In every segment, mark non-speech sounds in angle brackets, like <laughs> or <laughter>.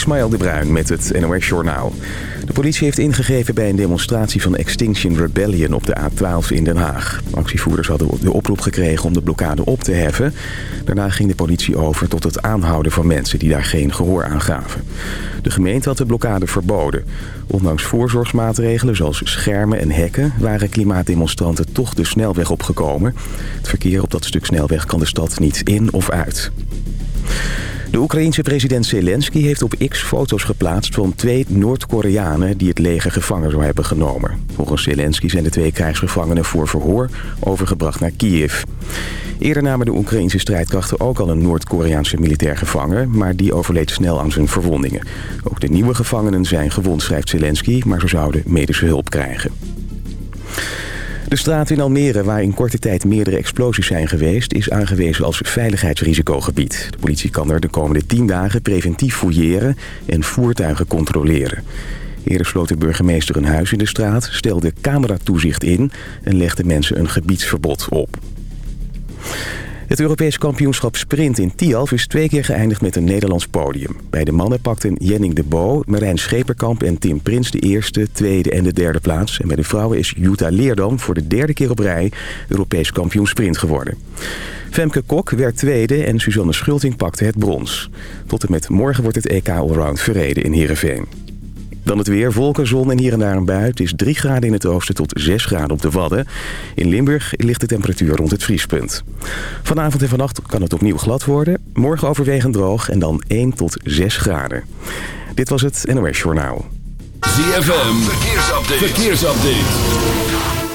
Ismaël de Bruin met het NOS Journaal. De politie heeft ingegeven bij een demonstratie van Extinction Rebellion op de A12 in Den Haag. Actievoerders hadden de oproep gekregen om de blokkade op te heffen. Daarna ging de politie over tot het aanhouden van mensen die daar geen gehoor aan gaven. De gemeente had de blokkade verboden. Ondanks voorzorgsmaatregelen zoals schermen en hekken... waren klimaatdemonstranten toch de snelweg opgekomen. Het verkeer op dat stuk snelweg kan de stad niet in of uit. De Oekraïense president Zelensky heeft op X foto's geplaatst van twee Noord-Koreanen die het leger gevangen zou hebben genomen. Volgens Zelensky zijn de twee krijgsgevangenen voor verhoor overgebracht naar Kiev. Eerder namen de Oekraïnse strijdkrachten ook al een Noord-Koreaanse militair gevangen, maar die overleed snel aan zijn verwondingen. Ook de nieuwe gevangenen zijn gewond, schrijft Zelensky, maar ze zouden medische hulp krijgen. De straat in Almere, waar in korte tijd meerdere explosies zijn geweest... is aangewezen als veiligheidsrisicogebied. De politie kan er de komende tien dagen preventief fouilleren en voertuigen controleren. Eerder sloot de burgemeester een huis in de straat, stelde cameratoezicht in... en legde mensen een gebiedsverbod op. Het Europees kampioenschap sprint in Tialf is twee keer geëindigd met een Nederlands podium. Bij de mannen pakten Jenning de Bo, Marijn Scheperkamp en Tim Prins de eerste, tweede en de derde plaats. En bij de vrouwen is Jutta Leerdam voor de derde keer op rij Europees kampioen sprint geworden. Femke Kok werd tweede en Suzanne Schulting pakte het brons. Tot en met morgen wordt het EK Allround verreden in Heerenveen. Dan het weer, wolken, zon en hier en daar een bui. Het is 3 graden in het oosten tot 6 graden op de Wadden. In Limburg ligt de temperatuur rond het vriespunt. Vanavond en vannacht kan het opnieuw glad worden. Morgen overwegend droog en dan 1 tot 6 graden. Dit was het NOS Journaal. ZFM, verkeersupdate. verkeersupdate.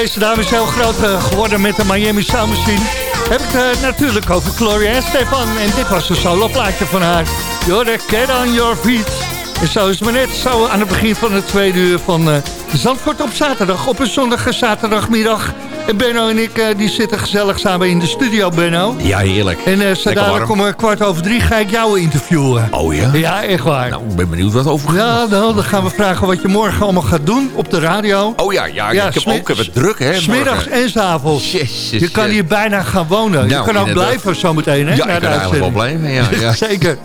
Deze dame is heel groot uh, geworden met de Miami Sound Machine. Heb ik het uh, natuurlijk over Gloria Stefan. En dit was een solo plaatje van haar. You're cat on your feet. En zo is het maar net zo aan het begin van het tweede uur van uh, Zandvoort op zaterdag. Op een zonnige zaterdagmiddag en Benno en ik uh, die zitten gezellig samen in de studio, Benno. Ja, heerlijk. En uh, zo dadelijk om kwart over drie ga ik jou interviewen. Oh ja? Ja, echt waar. Nou, ik ben benieuwd wat over Ja, nou, dan gaan we vragen wat je morgen allemaal gaat doen op de radio. Oh ja, ja, ja ik heb ook even druk, hè. Smiddags en s avonds. Jezus, je kan hier bijna gaan wonen. Nou, je kan ook blijven zometeen, hè. Ja, ik kan eigenlijk wel blijven, ja. <laughs> ja. Zeker.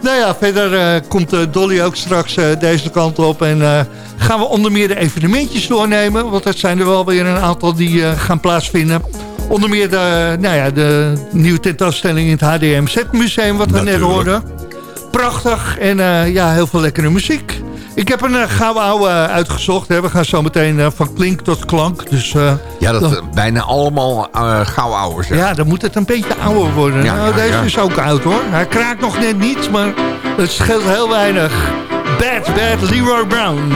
Nou ja, verder uh, komt Dolly ook straks deze kant op. En gaan we onder meer de evenementjes doornemen. Want dat zijn er wel weer een aantal die gaan plaatsvinden. Onder meer de, nou ja, de nieuwe tentoonstelling in het HDMZ-museum, wat we Natuurlijk. net hoorden. Prachtig en uh, ja, heel veel lekkere muziek. Ik heb een uh, gouden ouwe uitgezocht. Hè. We gaan zo meteen uh, van klink tot klank. Dus, ja, dat dan, bijna allemaal gouden ouwe zijn. Ja, dan moet het een beetje ouder worden. Ja, nou, ja, deze ja. is ook oud hoor. Hij kraakt nog net niet, maar het scheelt heel weinig. Bad, bad Leroy Brown.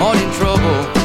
morning trouble.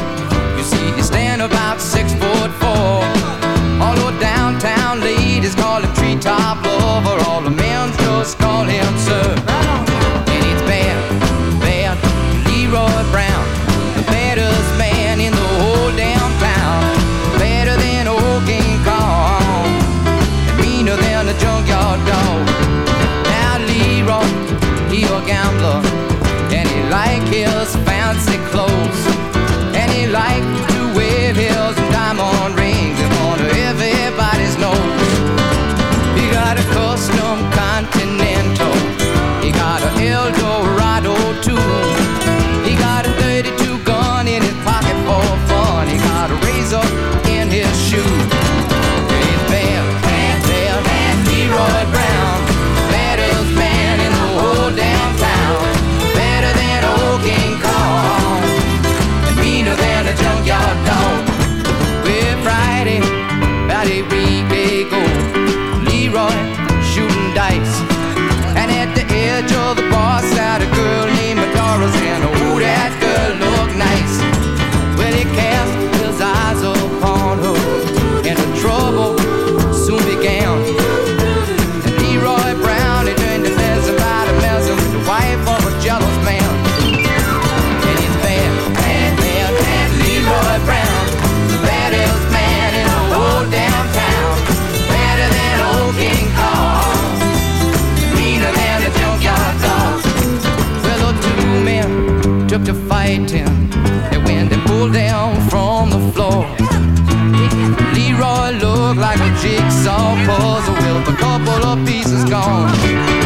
Jigsaw puzzle with a couple of pieces gone.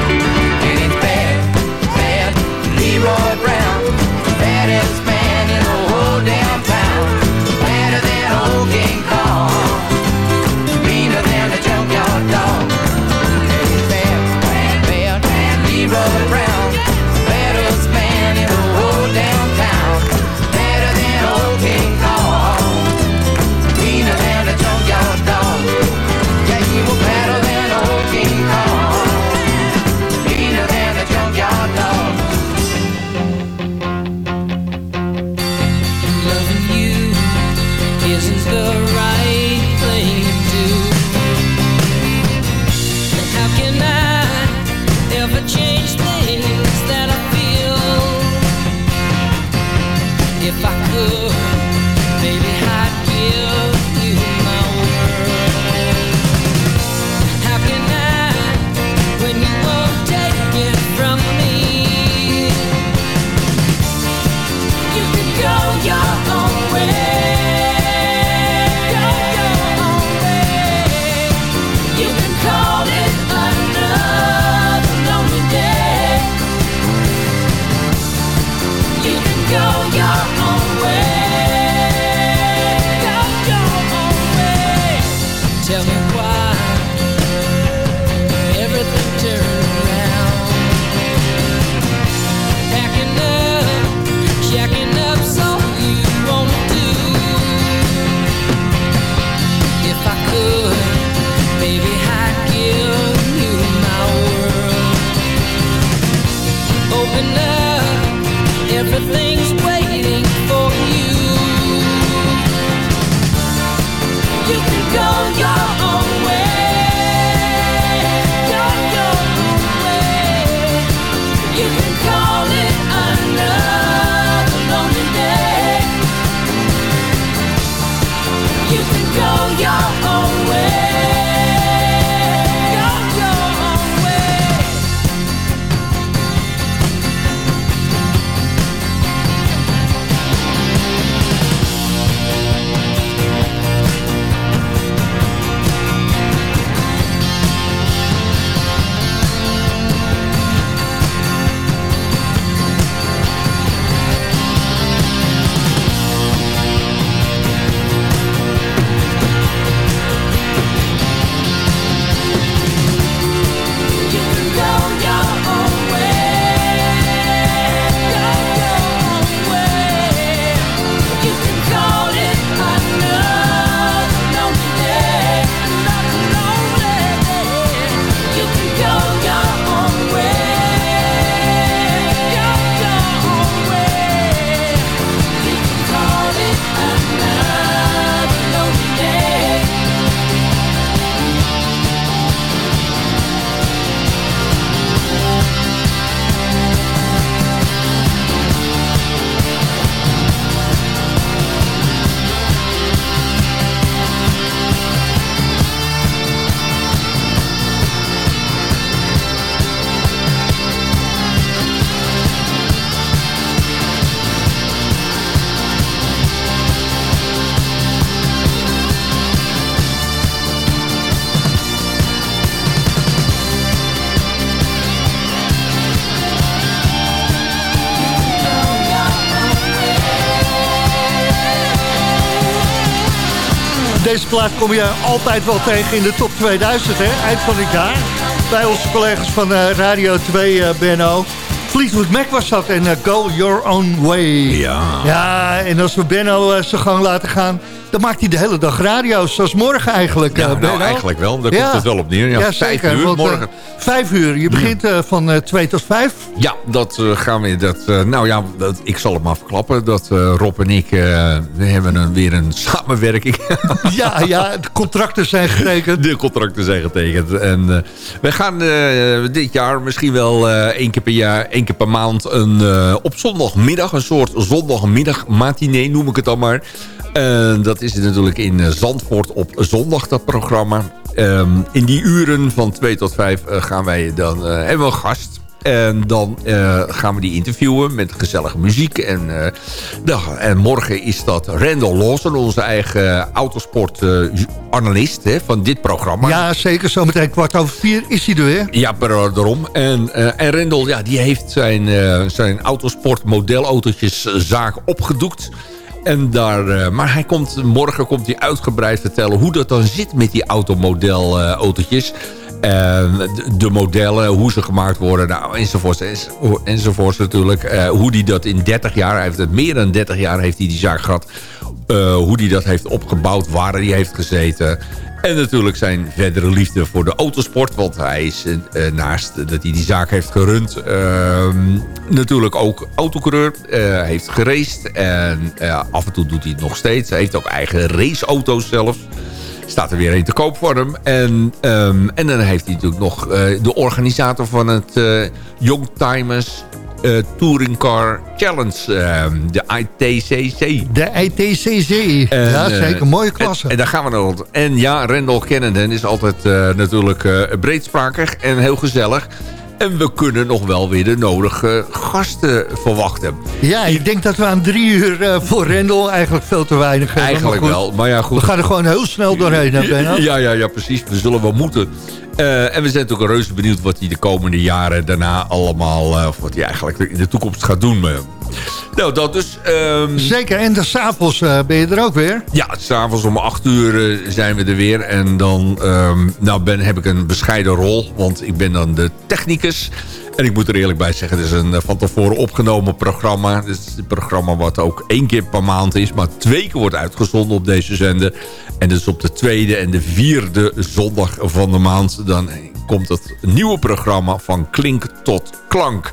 Deze plaat kom je altijd wel tegen in de top 2000, hè? Eind van het jaar. Bij onze collega's van uh, Radio 2, uh, Benno. Fleetwood Mac was dat en uh, Go Your Own Way. Ja. Ja, en als we Benno zijn gang laten gaan... dan maakt hij de hele dag radio, zoals morgen eigenlijk. Ja, uh, nou, eigenlijk wel. Daar Ja. komt het wel op neer. Ja, Ja, vijf uur want, uh, morgen. vijf uur. Je begint uh, van twee tot vijf. Ja, dat gaan we. Dat, nou ja, dat, ik zal het maar verklappen. Dat Rob en ik, we hebben een, weer een <laughs> samenwerking. ja, ja, de contracten zijn getekend. De contracten zijn getekend. En we gaan dit jaar misschien wel één keer per jaar, één keer per maand een, op zondagmiddag, een soort zondagmiddag matinee noem ik het dan maar. Uh, dat is natuurlijk in uh, Zandvoort op zondag, dat programma. Um, in die uren van 2 tot 5 uh, gaan wij dan, hebben we een gast. En dan uh, gaan we die interviewen met gezellige muziek. En, uh, nou, en morgen is dat Randall Lawson, onze eigen autosportanalist uh, van dit programma. Ja, zeker. Zometeen kwart over vier is hij er weer. Ja, daarom. En, en Randall, ja, die heeft zijn, zijn autosport modelautootjeszaak opgedoekt. En daar, uh, maar hij komt, morgen komt hij uitgebreid vertellen hoe dat dan zit met die automodel-autootjes. Uh, de, de modellen, hoe ze gemaakt worden, nou, enzovoorts, enzovoorts natuurlijk. Uh, hoe die dat in 30 jaar, heeft het meer dan 30 jaar heeft hij die zaak gehad. Uh, hoe die dat heeft opgebouwd, waar hij heeft gezeten. En natuurlijk zijn verdere liefde voor de autosport. Want hij is uh, naast dat hij die zaak heeft gerund... Uh, natuurlijk ook autocoureur. Uh, heeft geraced. En af en toe doet hij het nog steeds. Hij heeft ook eigen raceauto's zelfs. Staat er weer een te koop voor hem. En, um, en dan heeft hij natuurlijk nog de organisator van het Youngtimers... Uh, Touring Car Challenge, uh, de ITCC. De ITCC, en, ja zeker, mooie klasse. En, en, daar gaan we naar En ja, Randall Kennedy is altijd uh, natuurlijk breedsprakig en heel gezellig. En we kunnen nog wel weer de nodige gasten verwachten. Ja, ik denk dat we aan drie uur uh, voor Rendel eigenlijk veel te weinig hebben. Eigenlijk maar wel, maar ja goed. We gaan er gewoon heel snel doorheen, hè Benno? Ja, ja, ja, precies. We zullen wel moeten. Uh, en we zijn natuurlijk reuze benieuwd wat hij de komende jaren daarna allemaal... Uh, of wat hij eigenlijk in de toekomst gaat doen. Nou, dat dus... Um... Zeker, en de s'avonds uh, ben je er ook weer? Ja, s'avonds om acht uur zijn we er weer. En dan um, nou ben, heb ik een bescheiden rol, want ik ben dan de technicus... En ik moet er eerlijk bij zeggen, het is een van tevoren opgenomen programma. Het is een programma wat ook één keer per maand is, maar twee keer wordt uitgezonden op deze zender. En dat is op de tweede en de vierde zondag van de maand. Dan komt het nieuwe programma van klink tot klank.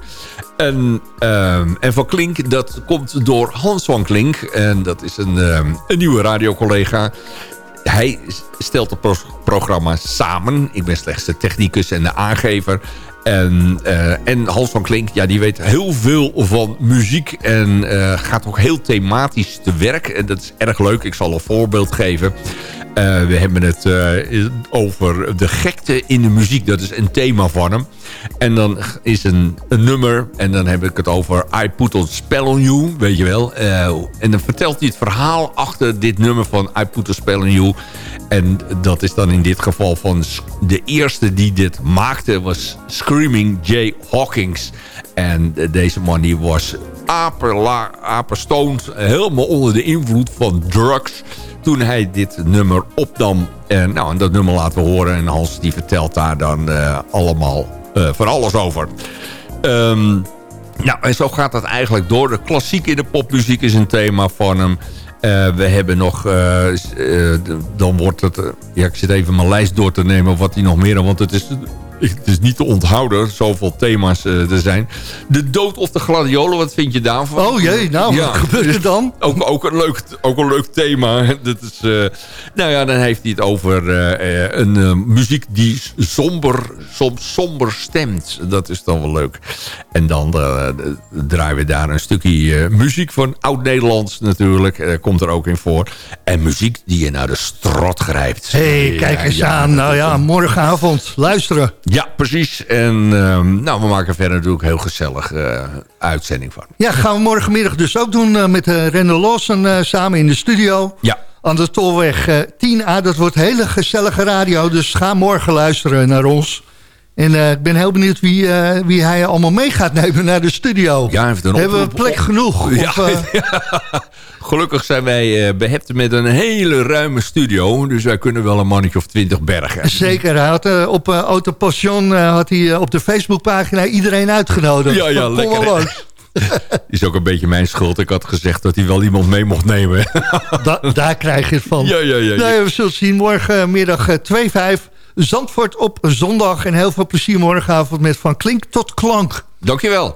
En, um, en van Klink, dat komt door Hans van Klink. En dat is een, um, een nieuwe radiocollega hij stelt het pro programma samen. Ik ben slechts de technicus en de aangever. En, uh, en Hans van Klink, ja, die weet heel veel van muziek. En uh, gaat ook heel thematisch te werk. En dat is erg leuk. Ik zal een voorbeeld geven. Uh, we hebben het over de gekte in de muziek. Dat is een thema van hem. En dan is een, een nummer. En dan heb ik het over I Put a Spell on You. Weet je wel. en dan vertelt hij het verhaal achter dit nummer van I Put a Spell on You. En dat is dan in dit geval van de eerste die dit maakte was Screaming Jay Hawkins. En deze man die was aperstoned, helemaal onder de invloed van drugs toen hij dit nummer opnam. En, nou, en dat nummer laten we horen. En Hans die vertelt daar dan uh, allemaal uh, van alles over. Um, nou, en zo gaat dat eigenlijk door. De klassiek in de popmuziek is een thema van hem. Uh, we hebben nog, dan wordt het, ja ik zit even mijn lijst door te nemen wat hij nog meer, want het is, het is niet te onthouden, zoveel thema's er zijn. De dood of de gladiolen, wat vind je daarvan? Oh jee, nou ja. wat gebeurt er dan? <laughs> Ook, ook, een, leuk, ook een leuk thema. Dat is, nou ja, dan heeft hij het over een muziek die somber, soms somber stemt. Dat is dan wel leuk. En dan draaien we daar een stukje muziek van Oud-Nederlands natuurlijk komt er ook in voor. En muziek die je naar de strot grijpt. Hé, hey, kijk eens ja, aan. Nou ja, morgenavond. Luisteren. Ja, precies. En um, nou, we maken verder natuurlijk een heel gezellig uh, uitzending van. Ja, gaan we morgenmiddag dus ook doen uh, met uh, Rende Lawson samen in de studio. Ja. Aan de Tolweg 10A. Dat wordt hele gezellige radio. Dus ga morgen luisteren naar ons. En uh, ik ben heel benieuwd wie, uh, wie hij allemaal mee gaat nemen naar de studio. Ja, heeft een Hebben we plek genoeg? Ja, of, <laughs> uh... Gelukkig zijn wij behept met een hele ruime studio. Dus wij kunnen wel een mannetje of twintig bergen. Zeker. Hij had, op Autopassion had hij op de Facebookpagina iedereen uitgenodigd. Ja, ja, lekker. <laughs> is ook een beetje mijn schuld. Ik had gezegd dat hij wel iemand mee mocht nemen. Da daar krijg je het van. Ja, ja, ja. ja. Nee, we zullen zien morgenmiddag 2-5 Zandvoort op zondag. En heel veel plezier morgenavond met Van Klink tot Klank. Dankjewel.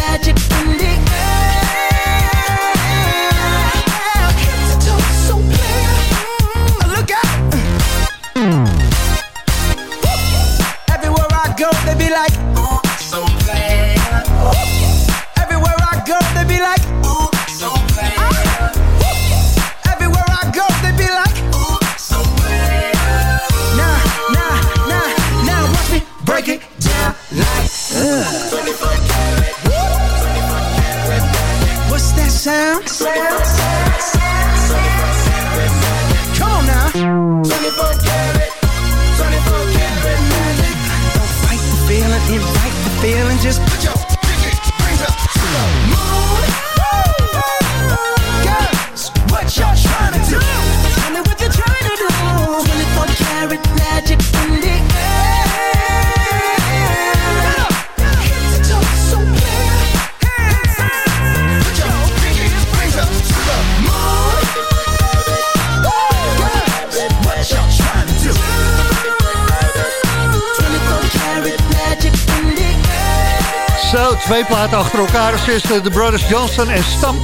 twee platen achter elkaar. Dus de Brothers Johnson en Stamp.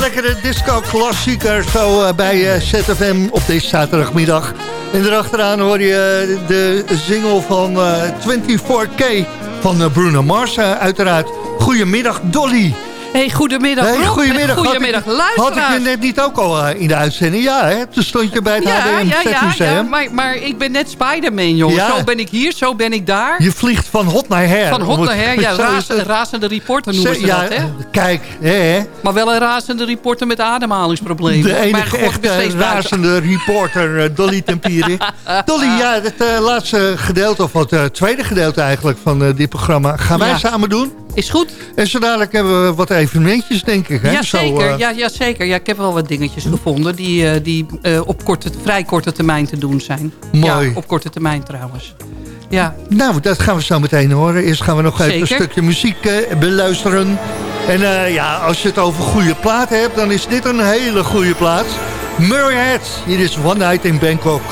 Lekkere disco-klassieker zo eh, bij eh, ZFM op deze zaterdagmiddag. En erachteraan hoor je eh, de single van eh, 24K van Bruno Mars uiteraard. Goedemiddag Dolly. Hey, goedemiddag Hey, goedemiddag. Goedemiddag Had ik- Had ik je net niet ook al eh, in de uitzending? Ja, hè? Toen stond je bij het ja, HDM ja, ja, ja, maar, maar ik ben net Spider-Man, jongen. Ja. Zo ben ik hier, zo ben ik daar. Je vliegt van hot naar her. Van hot naar her. Ja, het. razende reporter noemen ze dat, hè? Kijk, hè. Maar wel een razende reporter met ademhalingsproblemen. De enige god, echte razende reporter, eh, Dolly <laughs> Tempierik. Dolly, ja, het eh, laatste gedeelte, of het tweede gedeelte eigenlijk van eh, dit programma... gaan wij samen doen. Is goed. En zo dadelijk hebben we wat evenementjes, denk ik. Hè? Ja, Zo, zeker. eh, ja, ja, zeker. Ja, ik heb wel wat dingetjes gevonden die, eh, die eh, op korte, vrij korte termijn te doen zijn. Mooi. Ja, op korte termijn trouwens. Ja, Nou, dat gaan we zo meteen horen. Eerst gaan we nog even een stukje muziek beluisteren. En ja, als je het over goede platen hebt, dan is dit een hele goede plaat. Murray Head, hier is One Night in Bangkok.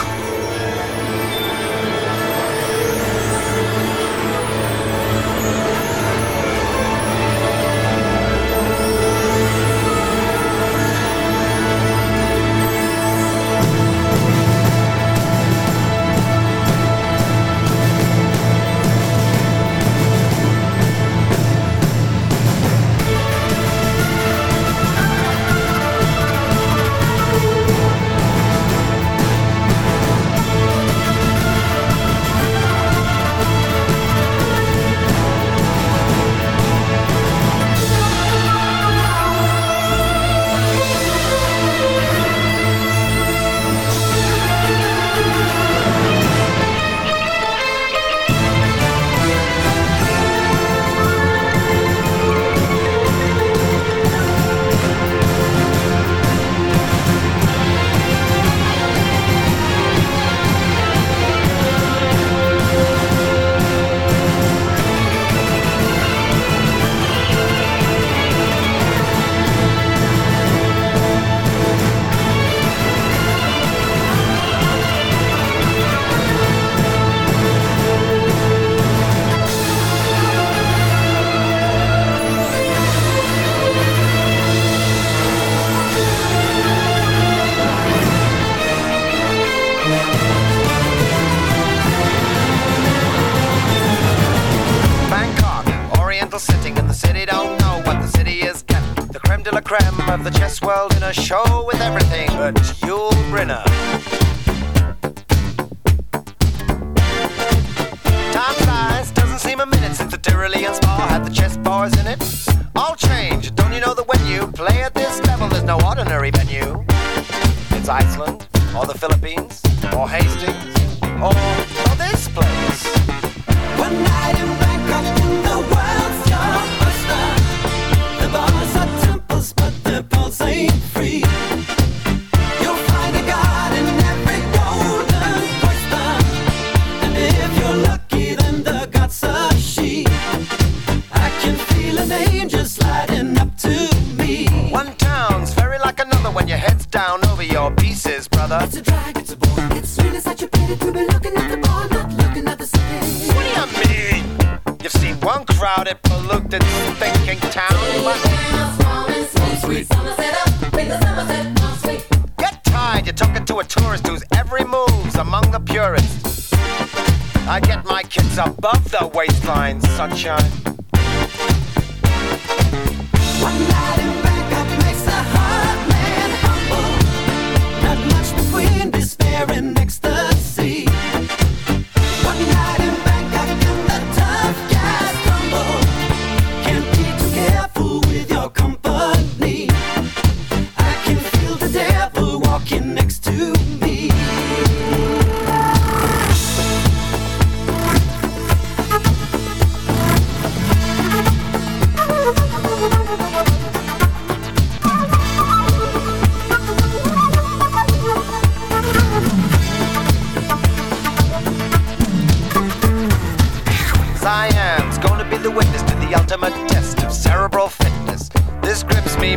You've seen one crowded, polluted, thinking town. Get tired, you're talking to a tourist whose every move's among the purists. I get my kids above the waistline, sunshine.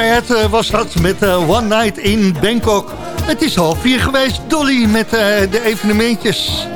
Head, eh, was dat met eh, One Night in Bangkok. Het is half vier geweest, Dolly, met eh, de evenementjes.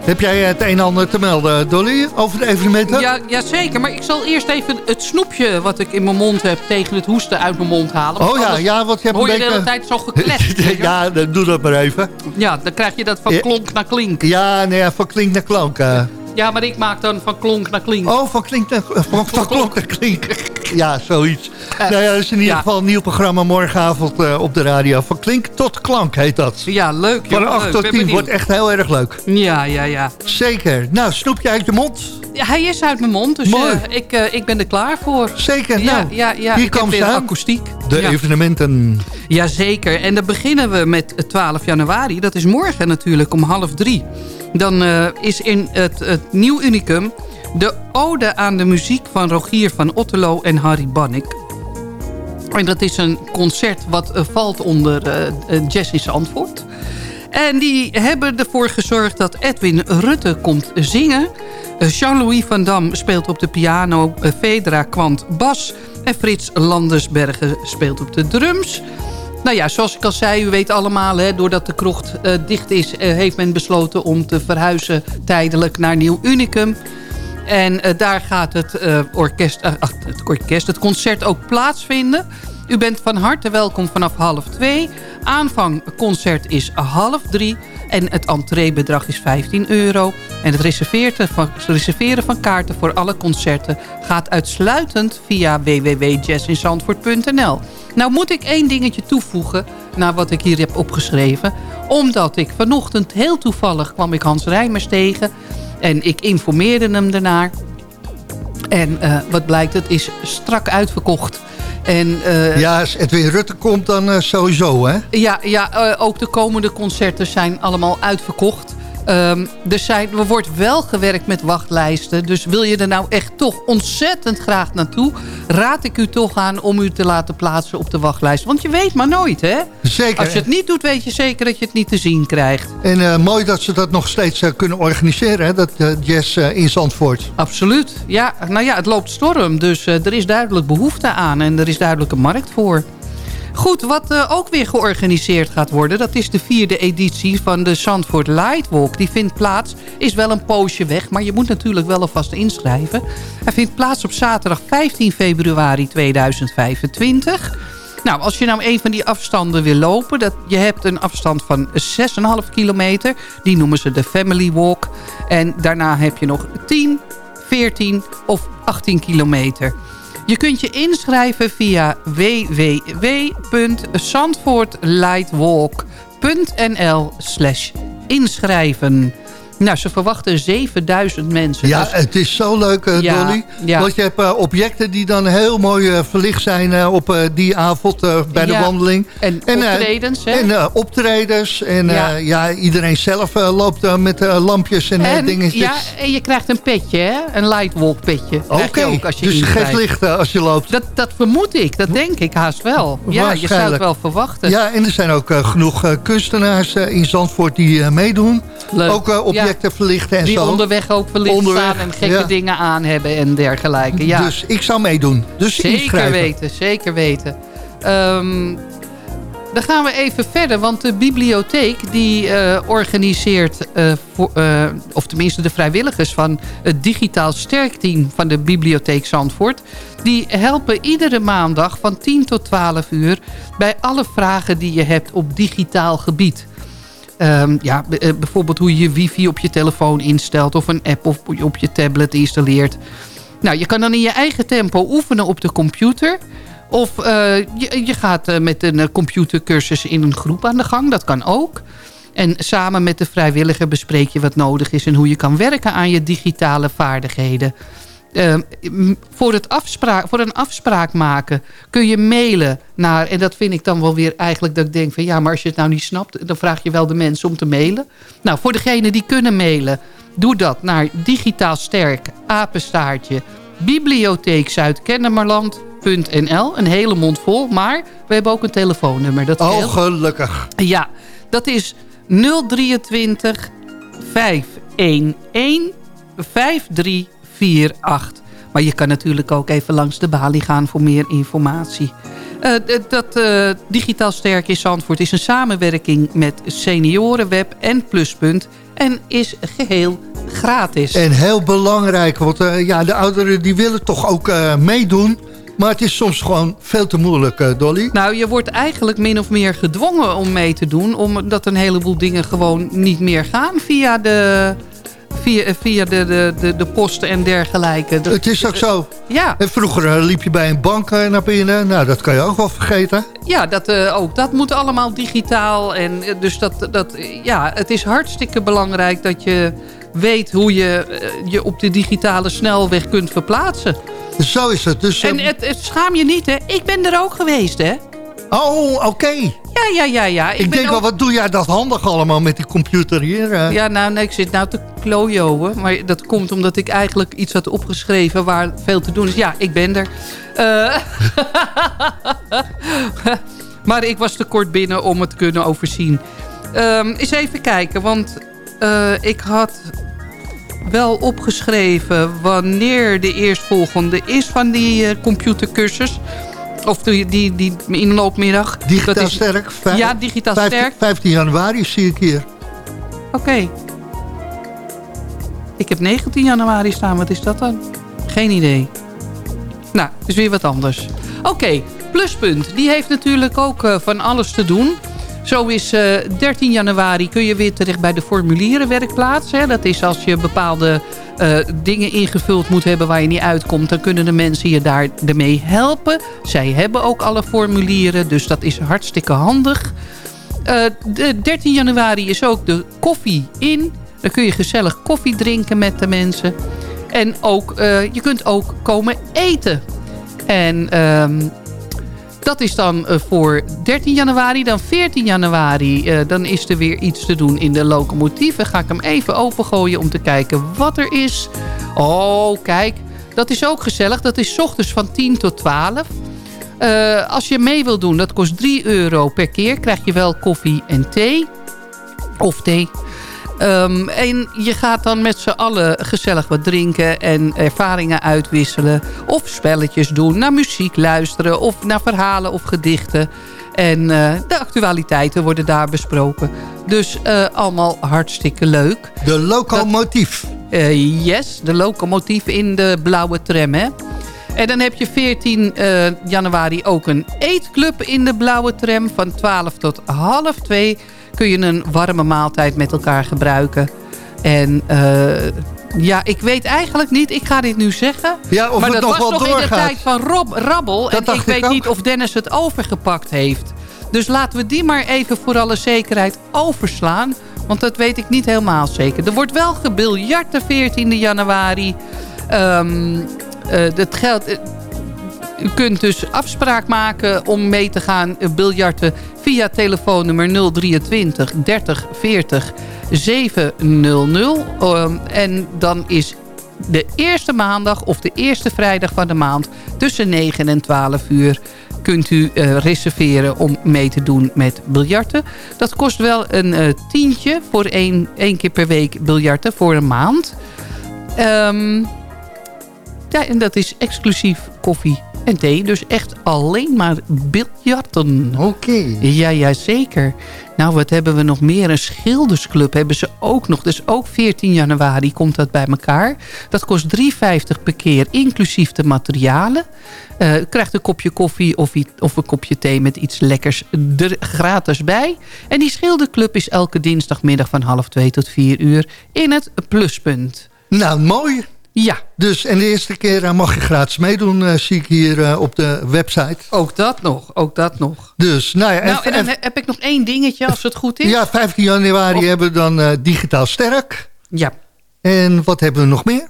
Heb jij het een en ander te melden, Dolly, over de evenementen? Ja, ja, zeker. Maar ik zal eerst even het snoepje wat ik in mijn mond heb... tegen het hoesten uit mijn mond halen. Want Oh ja, ja, want je hebt hoor een je de hele tijd zo gekletst. <laughs> ja, dan doe dat maar even. ja, dan krijg je dat van klonk naar klink. Ja, nee, ja, van klink naar klank. eh. Ja, maar ik maak dan van klonk naar klink. Oh, van klink naar, van, van klonk naar klink. Ja, zoiets. Eh, nou ja, dat is in ieder ja. geval een nieuw programma morgenavond eh, op de radio. Van klink tot klank heet dat. Ja, leuk. Van joh, 8 leuk. tot Ben 10 benieuwd. wordt echt heel erg leuk. Ja, ja, ja. Zeker. Nou, snoepje uit je mond. Ja, Hij is uit mijn mond, dus eh, ik, eh, ik ben er klaar voor. Zeker. Nou, ja, ja. hier ze aan. akoestiek. De ja. evenementen. Jazeker. En dan beginnen we met het 12 januari. Dat is morgen natuurlijk om half drie. Dan eh, is in het, het Nieuw Unicum de ode aan de muziek van Rogier van Otterlo en Harry Bannick. En dat is een concert wat eh, valt onder eh, Jazz in Zandvoort. En die hebben ervoor gezorgd dat Edwin Rutte komt zingen. Jean-Louis van Dam speelt op de piano. Fedra Kwant bas. En Frits Landersbergen speelt op de drums. Nou ja, zoals ik al zei, u weet allemaal... Hè, doordat de krocht eh, dicht is... eh, heeft men besloten om te verhuizen tijdelijk naar Nieuw Unicum. En eh, daar gaat het, orkest, ach, het orkest, het concert ook plaatsvinden. U bent van harte welkom vanaf half twee. Aanvangconcert is half drie. En het entreebedrag is 15 euro. En het reserveren van, reserveren van kaarten voor alle concerten... gaat uitsluitend via www.jazzinzandvoort.nl. Nou moet ik één dingetje toevoegen... naar wat ik hier heb opgeschreven. Omdat ik vanochtend heel toevallig kwam ik Hans Rijmers tegen... en ik informeerde hem daarnaar... En eh, wat blijkt, het is strak uitverkocht. En, eh, Ja, als Edwin Rutte komt, dan eh, sowieso, hè? ja, ja eh, ook de komende concerten zijn allemaal uitverkocht. Ehm, er, zijn, er wordt wel gewerkt met wachtlijsten. Dus wil je er nou echt toch ontzettend graag naartoe... raad ik u toch aan om u te laten plaatsen op de wachtlijst. Want je weet maar nooit, hè? Zeker. Als je het niet doet, weet je zeker dat je het niet te zien krijgt. En eh, mooi dat ze dat nog steeds eh, kunnen organiseren, hè? Dat eh, jazz in Zandvoort. Absoluut. Ja, nou ja, het loopt storm. Dus er is duidelijk behoefte aan en er is duidelijk een markt voor. Goed, wat eh, ook weer georganiseerd gaat worden... dat is de vierde editie van de Zandvoort Lightwalk. Die vindt plaats, is wel een poosje weg... maar je moet natuurlijk wel alvast inschrijven. Hij vindt plaats op zaterdag 15 februari 2025... Nou, als je nou een van die afstanden wil lopen... Dat, je hebt een afstand van 6,5 kilometer. Die noemen ze de Family Walk. En daarna heb je nog 10, 14 of 18 kilometer. Je kunt je inschrijven via www.zandvoortlightwalk.nl inschrijven. Nou, ze verwachten 7000 mensen. Ja, Dus- het is zo leuk, eh, Ja, Dolly. ja. Want je hebt eh, objecten die dan heel mooi eh, verlicht zijn op die avond bij de Ja, wandeling. En, En, optredens, hè? En optredens. En Ja. iedereen zelf loopt met lampjes en, En, dingetjes. ja, en je krijgt een petje, hè? Een lightwalk petje. Oké, dus je geeft licht als je loopt. Dat, dat vermoed ik, dat denk ik haast wel. Ja, je zou het wel verwachten. Ja, en er zijn ook genoeg kunstenaars in Zandvoort die meedoen. Leuk. Ook eh, objecten verlichten en Die zo. onderweg ook verlicht Onderweg, staan en gekke ja. dingen aan hebben en dergelijke. Ja, Dus ik zou meedoen. Dus zeker inschrijven. weten, zeker weten. Ehm, dan gaan we even verder, want de bibliotheek die eh, organiseert, eh, voor, of tenminste de vrijwilligers van het digitaal sterkteam van de bibliotheek Zandvoort, die helpen iedere maandag van 10 tot 12 uur bij alle vragen die je hebt op digitaal gebied. Ehm, ja, eh, bijvoorbeeld hoe je wifi op je telefoon instelt... of een app op, op je tablet installeert. Nou, je kan dan in je eigen tempo oefenen op de computer... of eh, je, gaat eh, met een computercursus in een groep aan de gang. Dat kan ook. En samen met de vrijwilliger bespreek je wat nodig is... en hoe je kan werken aan je digitale vaardigheden. Ehm, voor, het afspraak, voor een afspraak maken kun je mailen naar... en dat vind ik dan wel weer eigenlijk dat ik denk van... ja, maar als je het nou niet snapt, dan vraag je wel de mensen om te mailen. Nou, voor degenen die kunnen mailen, doe dat naar digitaal sterk, apenstaartje... bibliotheek Zuidkennemerland.nl. Een hele mond vol, maar we hebben ook een telefoonnummer. Dat Oh, gelukkig. Ja, dat is 023 511 5348. Maar je kan natuurlijk ook even langs de balie gaan voor meer informatie. Eh, dat eh, Digitaal Sterk in Zandvoort is een samenwerking met Seniorenweb en Pluspunt. En is geheel gratis. En heel belangrijk, want eh, ja, de ouderen die willen toch ook meedoen. Maar het is soms gewoon veel te moeilijk, Dolly. Nou, je wordt eigenlijk min of meer gedwongen om mee te doen. Omdat een heleboel dingen gewoon niet meer gaan via de, via, via de, de, de, de posten en dergelijke. Dat- Het is ook zo. Ja, En vroeger eh, liep je bij een bank eh, naar binnen. Nou, dat kan je ook wel vergeten. ja dat, eh, ook dat moet allemaal digitaal. En, dus dat, dat, ja, het is hartstikke belangrijk dat je weet hoe je je op de digitale snelweg kunt verplaatsen. Zo is het. Dus, En het, het schaam je niet, hè? Ik ben er ook geweest, hè? oh, oké. Ja, ja, ja, ja. Ik, denk wel, ook- wat doe jij dat handig allemaal met die computer hier? eh? Ja, nou, nee, ik zit nou te Maar dat komt omdat ik eigenlijk iets had opgeschreven waar veel te doen is. Ja, ik ben er. Eh, <laughs> maar ik was te kort binnen om het te kunnen overzien. Ehm eens even kijken, want eh, ik had wel opgeschreven wanneer de eerstvolgende is van die eh, computercursus. Of die, die, die inloopmiddag. Digitaal Dat is- sterk. vijf- Ja, digitaal 15 sterk. 15 januari zie ik hier. Oké. Ik heb 19 januari staan. Wat is dat dan? Geen idee. Nou, is weer wat anders. Oké, Pluspunt. Die heeft natuurlijk ook eh, van alles te doen. Zo is eh 13 januari kun je weer terecht bij de formulierenwerkplaats. Hè. Dat is als je bepaalde eh, dingen ingevuld moet hebben waar je niet uitkomt. Dan kunnen de mensen je daar ermee helpen. Zij hebben ook alle formulieren. Dus dat is hartstikke handig. Eh, de 13 januari is ook de koffie in. Dan kun je gezellig koffie drinken met de mensen. En ook, eh, je kunt ook komen eten. En ehm, dat is dan eh, voor 13 januari. Dan 14 januari, eh, dan is er weer iets te doen in de locomotief. Dan ga ik hem even opengooien om te kijken wat er is. Oh, kijk. Dat is ook gezellig. Dat is ochtends van 10 tot 12. Eh, als je mee wil doen, dat kost 3 euro per keer. Krijg je wel koffie en thee. Of thee. Um, en je gaat dan met z'n allen gezellig wat drinken en ervaringen uitwisselen. Of spelletjes doen, naar muziek luisteren of naar verhalen of gedichten. En uh, de actualiteiten worden daar besproken. Dus uh, allemaal hartstikke leuk. De locomotief. Dat, uh, yes, de locomotief in de blauwe tram, hè. En dan heb je 14 januari ook een eetclub in de blauwe tram van 12 tot half 2 kun je een warme maaltijd met elkaar gebruiken. En uh, ja, ik weet eigenlijk niet, ik ga dit nu zeggen. Ja, of maar het dat nog was wel nog doorgaat. in de tijd van Rob Rabbel. Dat en ik weet ook. niet of Dennis het overgepakt heeft. Dus laten we die maar even voor alle zekerheid overslaan. Want dat weet ik niet helemaal zeker. Er wordt wel gebiljart de 14 januari. Um, uh, dat geldt... U kunt dus afspraak maken om mee te gaan biljarten via telefoonnummer 023 30 40 700. Um, en dan is de eerste maandag of de eerste vrijdag van de maand tussen 9 en 12 uur kunt u uh, reserveren om mee te doen met biljarten. Dat kost wel een uh, tientje voor één, één keer per week biljarten voor een maand. Um, ja, en dat is exclusief koffie en thee. Dus echt alleen maar biljarten. Oké. Okay. Ja, ja, zeker. Nou, wat hebben we nog meer? Een schildersclub hebben ze ook nog. Dus ook 14 januari komt dat bij elkaar. Dat kost 3,50 per keer, inclusief de materialen. Uh, krijgt een kopje koffie of, of een kopje thee met iets lekkers er gratis bij. En die schilderclub is elke dinsdagmiddag van half 2 tot 4 uur in het pluspunt. Nou, mooi. Ja. Dus, en de eerste keer uh, mag je gratis meedoen, uh, zie ik hier uh, op de website. Ook dat nog, ook dat nog. Dus, nou ja. Nou, en, dan heb ik nog één dingetje, als het goed is. Ja, 15 januari hebben we dan Digitaal Sterk. Ja. En wat hebben we nog meer?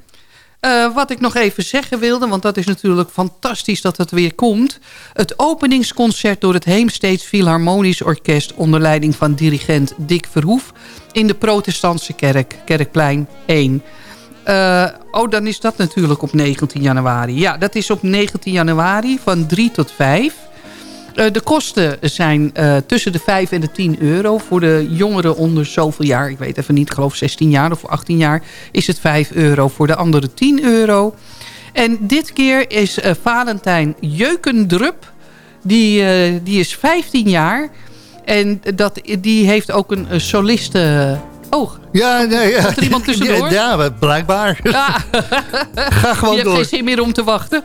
Wat ik nog even zeggen wilde, want dat is natuurlijk fantastisch dat het weer komt. Het openingsconcert door het Heemsteeds Philharmonisch Orkest... onder leiding van dirigent Dick Verhoef... in de protestantse kerk, Kerkplein 1... Uh, oh, dan is dat natuurlijk op 19 januari. Ja, dat is op 19 januari van 3 tot 5. Uh, de kosten zijn uh, tussen de 5 en de 10 euro. Voor de jongeren onder zoveel jaar, ik weet even niet, ik geloof 16 jaar of 18 jaar... is het 5 euro, voor de andere 10 euro. En dit keer is Valentijn Jeukendrup, die, die is 15 jaar... En dat, die heeft ook een soliste... Oh, ja, nee, ja. Komt er iemand tussendoor? <laughs> Ja, ja blijkbaar. <laughs> Ah. <laughs> Ga gewoon Je hebt geen zin meer om te wachten.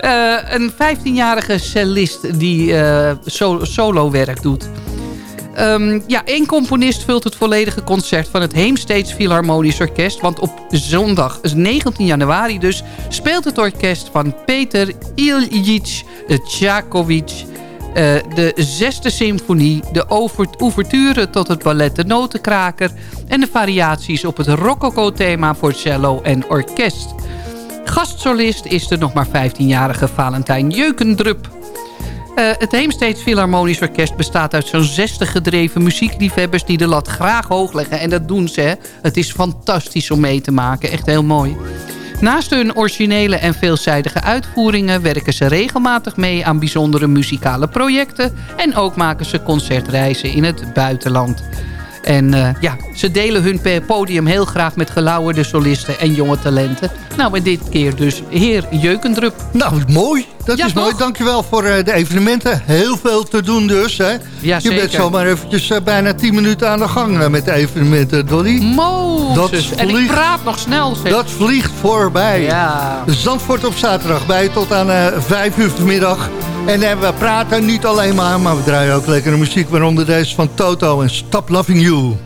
Uh, een 15-jarige cellist die uh, so solo-werk doet. Um, ja, één componist vult het volledige concert van het Heemsteeds Philharmonisch Orkest. Want op zondag, 19 januari dus, speelt het orkest van Peter Ilyich Tchaikovsky... Uh, de zesde symfonie, de ouverture tot het ballet De Notenkraker... en de variaties op het rococo-thema voor cello en orkest. Gastsolist is de nog maar 15-jarige Valentijn Jeukendrup. Uh, het Heemsteeds Philharmonisch Orkest bestaat uit zo'n 60 gedreven muziekliefhebbers... die de lat graag hoog leggen. En dat doen ze. Het is fantastisch om mee te maken. Echt heel mooi. Naast hun originele en veelzijdige uitvoeringen werken ze regelmatig mee aan bijzondere muzikale projecten. En ook maken ze concertreizen in het buitenland. En uh, ja, ze delen hun podium heel graag met gelauwerde solisten en jonge talenten. Nou, en dit keer dus heer Jeukendrup. Nou, mooi. Dat Ja, is toch? mooi. Dankjewel voor uh, de evenementen. Heel veel te doen dus. Hè? Ja, Je bent zomaar eventjes uh, bijna 10 minuten aan de gang met de evenementen, Dolly. Mozes. Dat En ik vliegt. praat nog snel, zeg. Dat vliegt voorbij. Ja. Zandvoort op zaterdag bij tot aan uh, 5 uur vanmiddag. En uh, we praten niet alleen maar, maar we draaien ook lekkere muziek. Waaronder deze van Toto en Stop Loving You.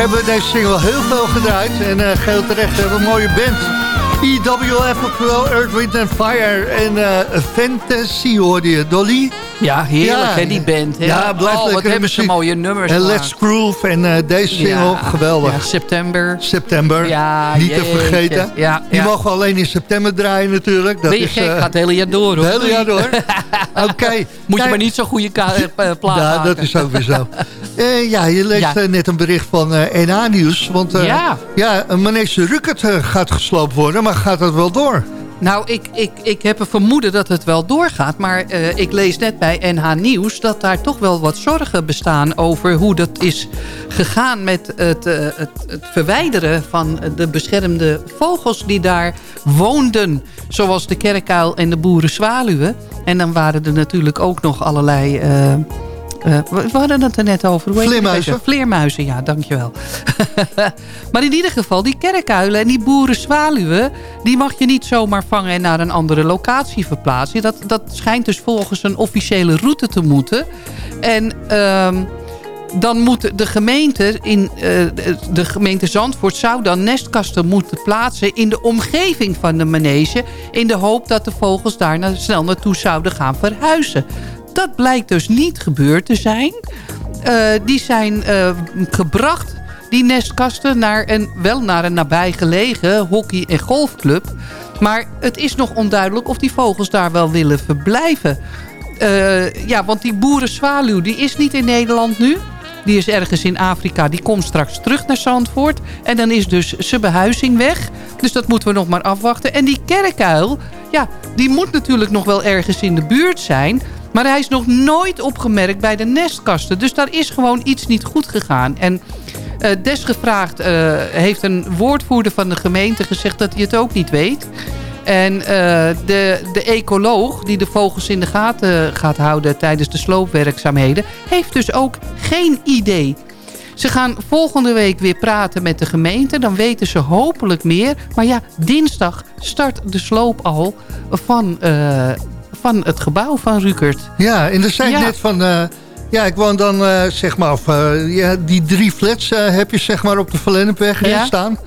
Hebben we deze single heel veel gedraaid. En uh, geheel terecht hebben we een mooie band. EWF, oftewel Earth, Wind and Fire. En uh, Fantasy hoorde je, Dolly. Ja, heerlijk hè, die band. Hè? Ja, blijft oh, wat hebben ze mooie nummers En Let's Groove en uh, deze single, geweldig. Ja, september. September, ja, niet te vergeten. Ja, die mogen we alleen in september draaien natuurlijk. Dat ben je is, gek, uh, gaat het hele jaar door hoor. Het hele jaar door. <laughs> Oké. Moet je maar niet zo'n goede plaat Ja, dat is ook weer zo. <laughs> Uh, ja, je leest ja. net een bericht van uh, NA Nieuws. Want ja. ja, meneer Ruckert gaat gesloopt worden, maar gaat dat wel door? Nou, ik, ik, ik heb een vermoeden dat het wel doorgaat. Maar uh, ik lees net bij NH Nieuws dat daar toch wel wat zorgen bestaan... over hoe dat is gegaan met het, uh, het, het, verwijderen van de beschermde vogels... die daar woonden, zoals de kerkuil en de boerenzwaluwen. En dan waren er natuurlijk ook nog allerlei... Uh, uh, we hadden het er net over. Hoe Vleermuizen. Vleermuizen, ja, dankjewel. <laughs> maar in ieder geval, die kerkuilen en die boerenzwaluwen... die mag je niet zomaar vangen en naar een andere locatie verplaatsen. Dat, dat schijnt dus volgens een officiële route te moeten. En... Um, dan moet de gemeente, in, uh, de gemeente Zandvoort zou dan nestkasten moeten plaatsen in de omgeving van de manege. In de hoop dat de vogels daar snel naartoe zouden gaan verhuizen. Dat blijkt dus niet gebeurd te zijn. Uh, die zijn uh, gebracht, die nestkasten, naar een, wel naar een nabijgelegen hockey- en golfclub. Maar het is nog onduidelijk of die vogels daar wel willen verblijven. Uh, ja, want die boerenzwaluw die is niet in Nederland nu. Die is ergens in Afrika. Die komt straks terug naar Zandvoort. En dan is dus zijn behuizing weg. Dus dat moeten we nog maar afwachten. En die kerkuil, ja, die moet natuurlijk nog wel ergens in de buurt zijn. Maar hij is nog nooit opgemerkt bij de nestkasten. Dus daar is gewoon iets niet goed gegaan. En uh, desgevraagd uh, heeft een woordvoerder van de gemeente gezegd dat hij het ook niet weet. En uh, de, de ecoloog die de vogels in de gaten gaat houden tijdens de sloopwerkzaamheden... heeft dus ook geen idee. Ze gaan volgende week weer praten met de gemeente. Dan weten ze hopelijk meer. Maar ja, dinsdag start de sloop al van, van het gebouw van Rukert. Ja, en er zijn ja. net van... Uh, ja, ik woon dan uh, zeg maar... Of, ja, die drie flats heb je zeg maar op de Verlennepweg ja. staan.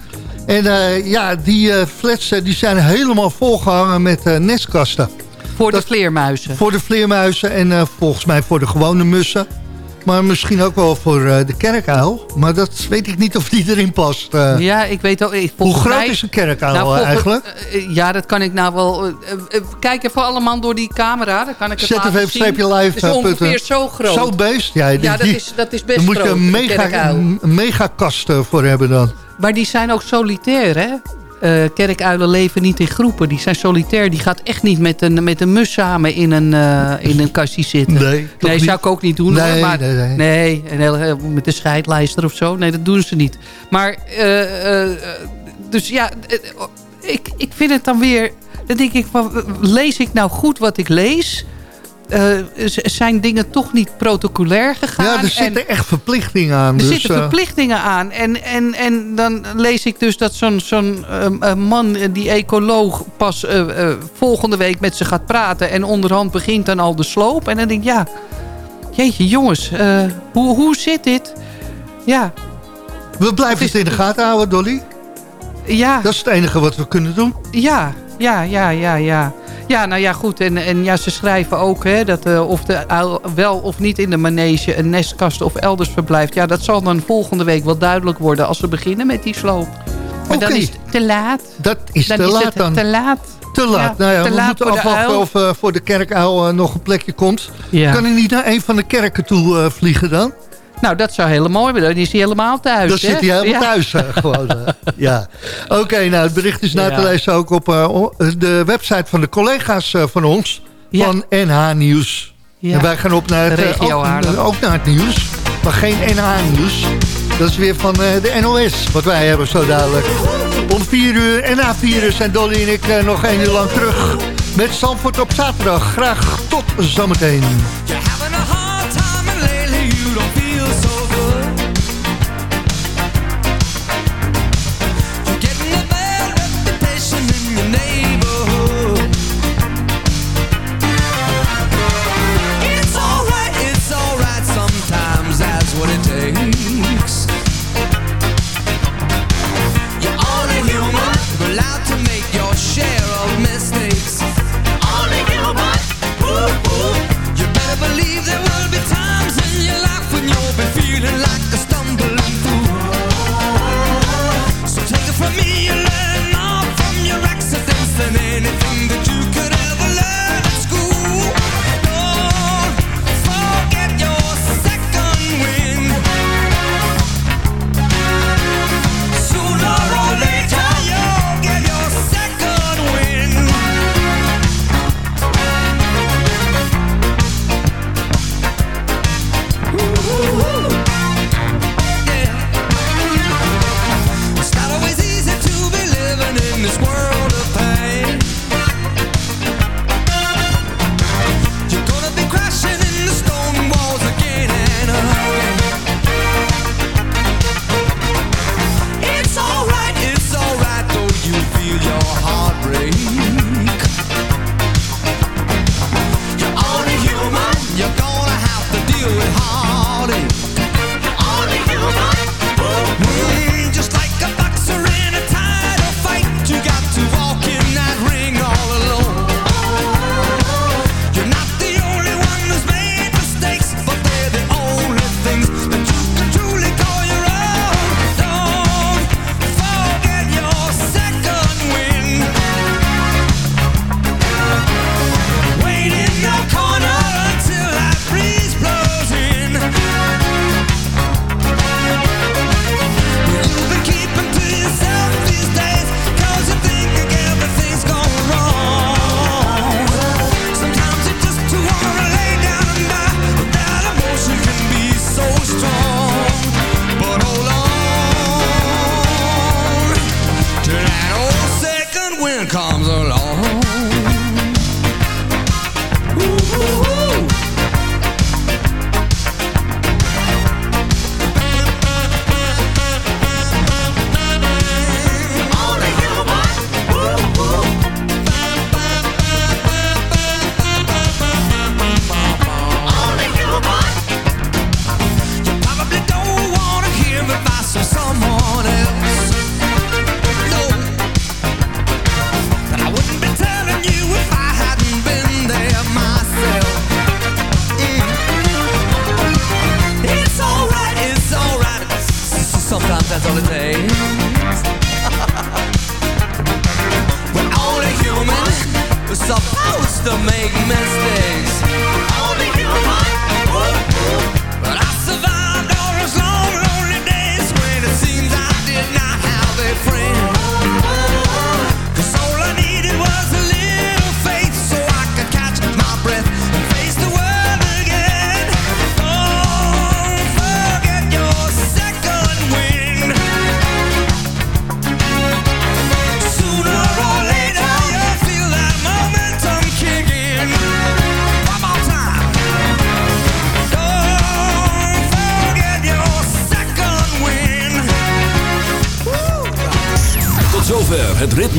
En ja, die flats die zijn helemaal volgehangen met nestkasten. Voor de vleermuizen? Voor de vleermuizen en volgens mij voor de gewone mussen. Maar misschien ook wel voor de kerkuil. Maar dat weet ik niet of die erin past. ja, ik weet ook. Hoe groot mij, is een kerkuil nou, volgens, eigenlijk? ja, dat kan ik nou wel... kijk even allemaal door die camera. Dan kan ik het live. Het is ongeveer zo groot. Zo beest? Ja, die, ja dat, is, dat is best groot. Daar moet je een mega, een mega kast voor hebben dan. Maar die zijn ook solitair, hè? Uh, kerkuilen leven niet in groepen. Die zijn solitair. Die gaat echt niet met een, met een mus samen in een, uh, in een kastje zitten. Nee, nee zou ik ook niet doen. Nee, maar, nee, nee. nee en heel, met de scheidlijster of zo. Nee, dat doen ze niet. Maar, uh, dus ja, ik, ik vind het dan weer... Dan denk ik, van, lees ik nou goed wat ik lees... Uh, zijn dingen toch niet protocolair gegaan. Ja, er zitten en, echt verplichtingen aan. Er dus, zitten verplichtingen uh, aan. En, en, en dan lees ik dus dat zo'n zo'n uh, man, die ecoloog, pas volgende week met ze gaat praten. En onderhand begint dan al de sloop. En dan denk ik, ja, jeetje jongens, hoe, hoe zit dit? Ja. We blijven het in de gaten houden, Dolly. Ja. Dat is het enige wat we kunnen doen. Ja, ja, ja, ja, ja. Ja, nou ja, goed. En, en ja, ze schrijven ook hè, dat uh, of de uil wel of niet in de manege een nestkast of elders verblijft. Ja, dat zal dan volgende week wel duidelijk worden als we beginnen met die sloop. Maar okay. dan is het te laat. Dat is dan te is laat het dan. te laat. Te laat. Ja, nou ja, we laat moeten afwachten of uh, voor de kerkuil uh, nog een plekje komt. Ja. Kan hij niet naar een van de kerken toe vliegen dan? Nou, dat zou helemaal mooi zijn. Dan is hij helemaal thuis. Dan hè? zit hij helemaal ja. thuis gewoon. <laughs> Ja. Oké, okay, nou het bericht is na Ja. te lezen ook op uh, de website van de collega's uh, van ons. Ja. Van NH Nieuws. Ja. En wij gaan op naar het, uh, regio ook, ook naar het nieuws. Maar geen NH Nieuws. Dat is weer van uh, de NOS. Wat wij hebben zo dadelijk. Om 4 uur en na 4 uur zijn Dolly en ik uh, nog één uur lang terug. Met Zandvoort op zaterdag. Graag tot zometeen.